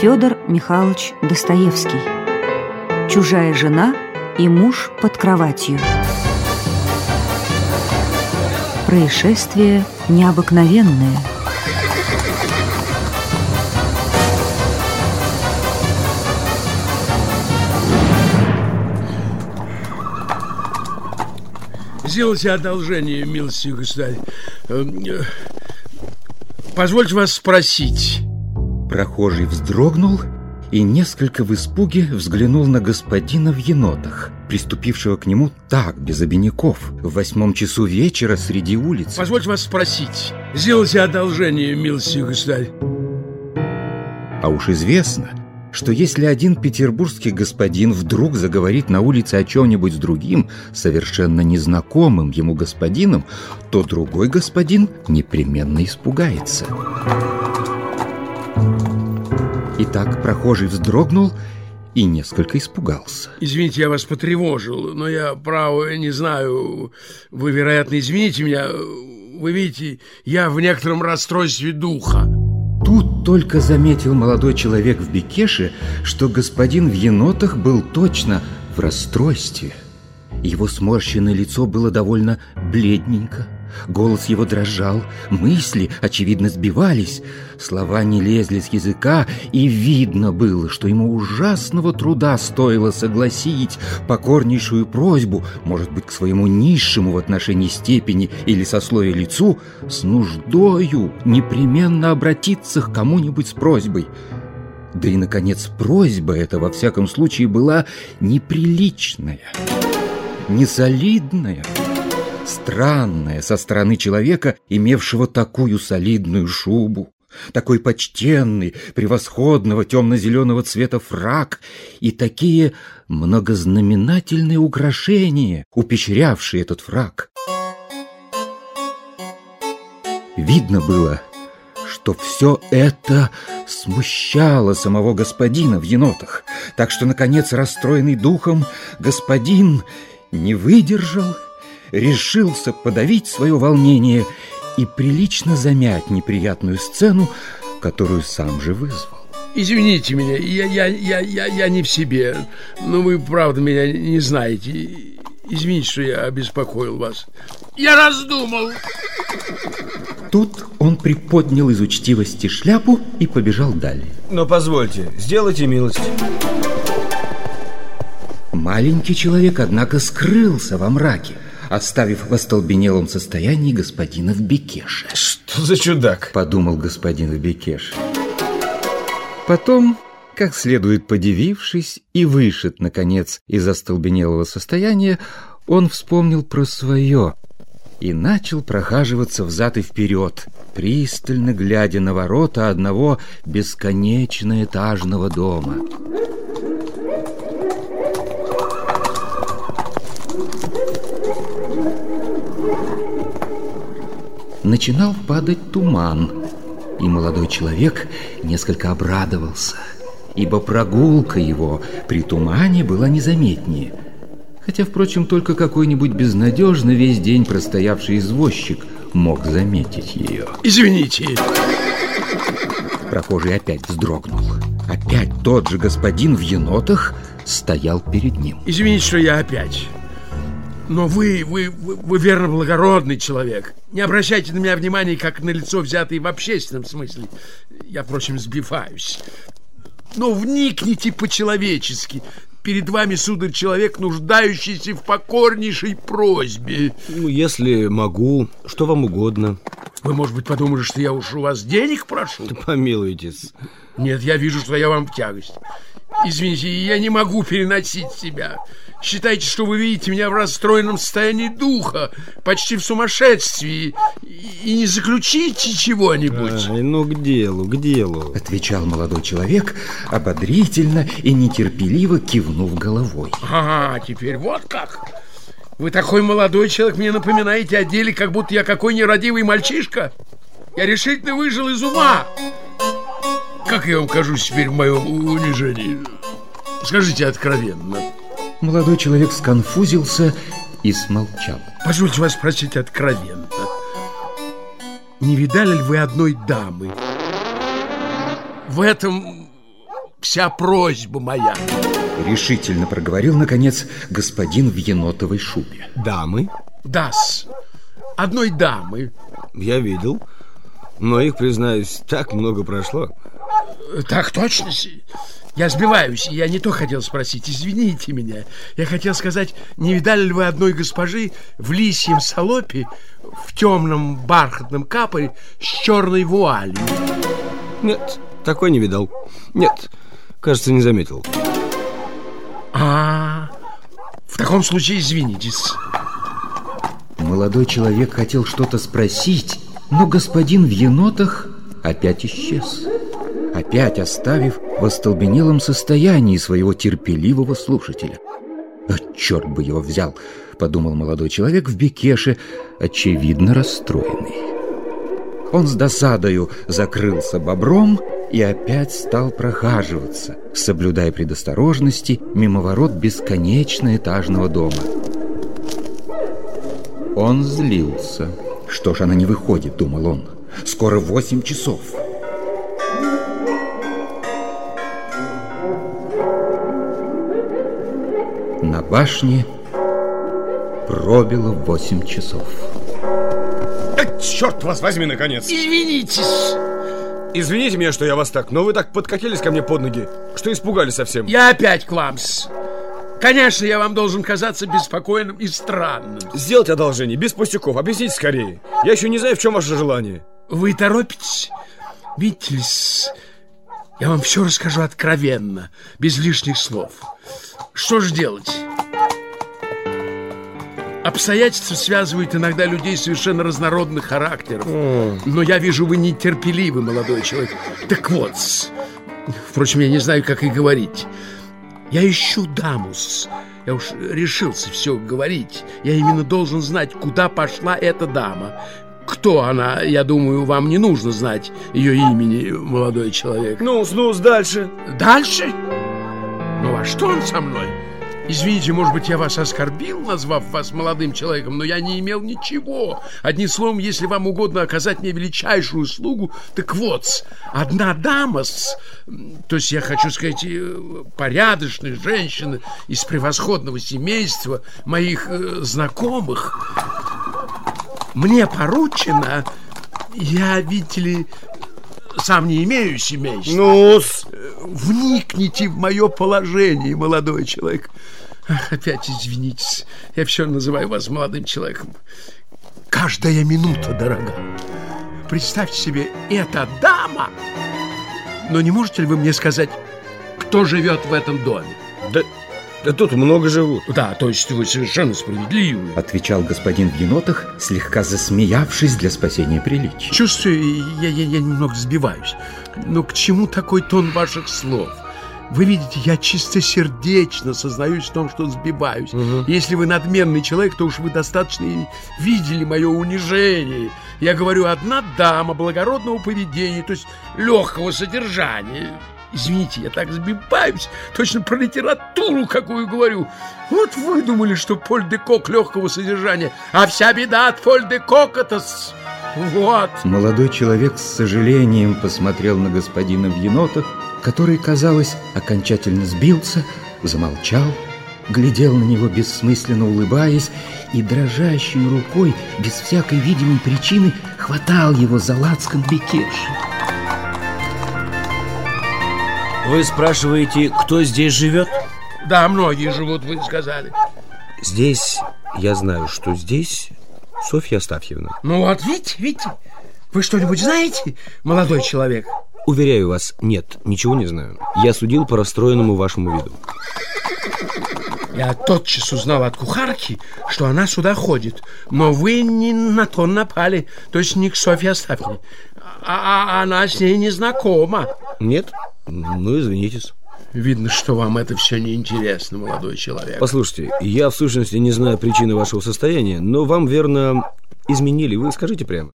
Федор Михайлович Достоевский. Чужая жена и муж под кроватью. Происшествие необыкновенное. Сделайте одолжение, милостивый государь. Эм, э, Позвольте вас спросить. Прохожий вздрогнул и несколько в испуге взглянул на господина в енотах, приступившего к нему так, без обиняков, в восьмом часу вечера среди улиц. Позвольте вас спросить. Сделайте одолжение, милостивый государь. А уж известно, что если один петербургский господин вдруг заговорит на улице о чем-нибудь с другим, совершенно незнакомым ему господином, то другой господин непременно испугается. Итак, прохожий вздрогнул и несколько испугался. Извините, я вас потревожил, но я, право, не знаю. Вы, вероятно, извините меня. Вы видите, я в некотором расстройстве духа. Тут только заметил молодой человек в Бекеше, что господин в енотах был точно в расстройстве. Его сморщенное лицо было довольно бледненько. Голос его дрожал, мысли, очевидно, сбивались, слова не лезли с языка, и видно было, что ему ужасного труда стоило согласить покорнейшую просьбу, может быть, к своему низшему в отношении степени или сословия лицу, с нуждою непременно обратиться к кому-нибудь с просьбой. Да и, наконец, просьба эта, во всяком случае, была неприличная, несолидная, странное со стороны человека, имевшего такую солидную шубу, такой почтенный, превосходного темно-зеленого цвета фрак и такие многознаменательные украшения, упечрявшие этот фрак. Видно было, что все это смущало самого господина в енотах, так что, наконец, расстроенный духом, господин не выдержал решился подавить свое волнение и прилично замять неприятную сцену, которую сам же вызвал. Извините меня, я, я, я, я, я не в себе, но вы, правда, меня не знаете. Извините, что я обеспокоил вас. Я раздумал. Тут он приподнял из учтивости шляпу и побежал далее. Но позвольте, сделайте милость. Маленький человек, однако, скрылся во мраке оставив в остолбенелом состоянии господина в Бекеше. Что за чудак? Подумал господин в Бекеше. Потом, как следует подивившись и вышед, наконец, из остолбенелого состояния, он вспомнил про свое и начал прохаживаться взад и вперед, пристально глядя на ворота одного бесконечно этажного дома. Начинал падать туман, и молодой человек несколько обрадовался, ибо прогулка его при тумане была незаметнее. Хотя, впрочем, только какой-нибудь безнадежно весь день простоявший извозчик мог заметить ее. Извините. Прохожий опять вздрогнул. Опять тот же господин в енотах стоял перед ним. Извините, что я опять. Но вы, вы, вы, вы верно благородный человек. Не обращайте на меня внимания, как на лицо взятое в общественном смысле. Я, впрочем, сбиваюсь. Но вникните по-человечески. Перед вами, сударь, человек, нуждающийся в покорнейшей просьбе. Ну, если могу, что вам угодно. Вы, может быть, подумали, что я уж у вас денег прошу? Да помилуйтесь. Нет, я вижу, что я вам в тягость. Извините, я не могу переносить себя. Считайте, что вы видите меня в расстроенном состоянии духа, почти в сумасшествии, и не заключите чего-нибудь. Ай, ну к делу, к делу. Отвечал молодой человек, ободрительно и нетерпеливо кивнув головой. Ага, теперь вот как. Вы такой молодой человек, мне напоминаете о деле, как будто я какой нерадивый мальчишка. Я решительно выжил из ума. Как я вам кажусь теперь в моем унижении? Скажите откровенно. Молодой человек сконфузился и смолчал. Позвольте вас спросить откровенно. Не видали ли вы одной дамы? В этом вся просьба моя. Решительно проговорил, наконец, господин в енотовой шубе. Дамы? Дас. Одной дамы. Я видел. Но их, признаюсь, так много прошло. Так точно. Я сбиваюсь, я не то хотел спросить, извините меня. Я хотел сказать, не видали ли вы одной госпожи в лисьем салопе, в темном бархатном капоре с черной вуалью? Нет, такой не видал. Нет, кажется, не заметил. А, в таком случае извинитесь. Молодой человек хотел что-то спросить, но господин в енотах опять исчез опять оставив в остолбенелом состоянии своего терпеливого слушателя. «А черт бы его взял!» — подумал молодой человек в бекеше, очевидно расстроенный. Он с досадою закрылся бобром и опять стал прохаживаться, соблюдая предосторожности мимо ворот бесконечно этажного дома. Он злился. «Что ж она не выходит?» — думал он. «Скоро восемь часов». На башне пробило восемь часов. А, черт вас возьми, наконец! Извинитесь! Извините меня, что я вас так, но вы так подкатились ко мне под ноги, что испугали совсем. Я опять к вам. Конечно, я вам должен казаться беспокойным и странным. Сделайте одолжение, без пустяков, объясните скорее. Я еще не знаю, в чем ваше желание. Вы торопитесь? Видите ли, я вам все расскажу откровенно, без лишних слов. Что же делать? Обстоятельства связывают иногда людей совершенно разнородных характеров. Но я вижу, вы нетерпеливый молодой человек. Так вот, впрочем, я не знаю, как и говорить. Я ищу дамус. Я уж решился все говорить. Я именно должен знать, куда пошла эта дама. Кто она, я думаю, вам не нужно знать ее имени, молодой человек. Ну, ну, дальше. Дальше? Ну а что он со мной? Извините, может быть, я вас оскорбил, назвав вас молодым человеком, но я не имел ничего. Одним словом, если вам угодно оказать мне величайшую услугу, так вот, одна дама, с, то есть я хочу сказать, э, порядочная женщина из превосходного семейства моих э, знакомых, мне поручено, я, видите ли, сам не имею семейства. ну -с. Вникните в мое положение, молодой человек. Ах, опять извинитесь, я все называю вас молодым человеком. Каждая минута дорога. Представьте себе, эта дама. Но не можете ли вы мне сказать, кто живет в этом доме? Да да тут много живут. Да, то есть вы совершенно справедливы. Отвечал господин в енотах, слегка засмеявшись для спасения приличия. Чувствую, я, я, я немного сбиваюсь. Но к чему такой тон ваших слов? Вы видите, я чистосердечно сознаюсь в том, что сбиваюсь. Угу. Если вы надменный человек, то уж вы достаточно видели мое унижение. Я говорю, одна дама благородного поведения, то есть легкого содержания. Извините, я так сбиваюсь, точно про литературу какую говорю. Вот вы думали, что Поль де Кок легкого содержания, а вся беда от Поль де Кок-то... Вот. Молодой человек с сожалением посмотрел на господина в енотах, который, казалось, окончательно сбился, замолчал, глядел на него бессмысленно улыбаясь и дрожащей рукой, без всякой видимой причины, хватал его за лацкан бекеши. Вы спрашиваете, кто здесь живет? Да, многие живут, вы сказали. Здесь, я знаю, что здесь Софья Астафьевна. Ну вот, видите, видите, вы что-нибудь знаете, молодой человек? Уверяю вас, нет, ничего не знаю. Я судил по расстроенному вашему виду. Я тотчас узнал от кухарки, что она сюда ходит. Но вы не на то напали, то есть не к Софье Астафьевне. А, а она с ней не знакома. Нет? Ну, извинитесь. Видно, что вам это все неинтересно, молодой человек. Послушайте, я в сущности не знаю причины вашего состояния, но вам, верно, изменили. Вы скажите прямо.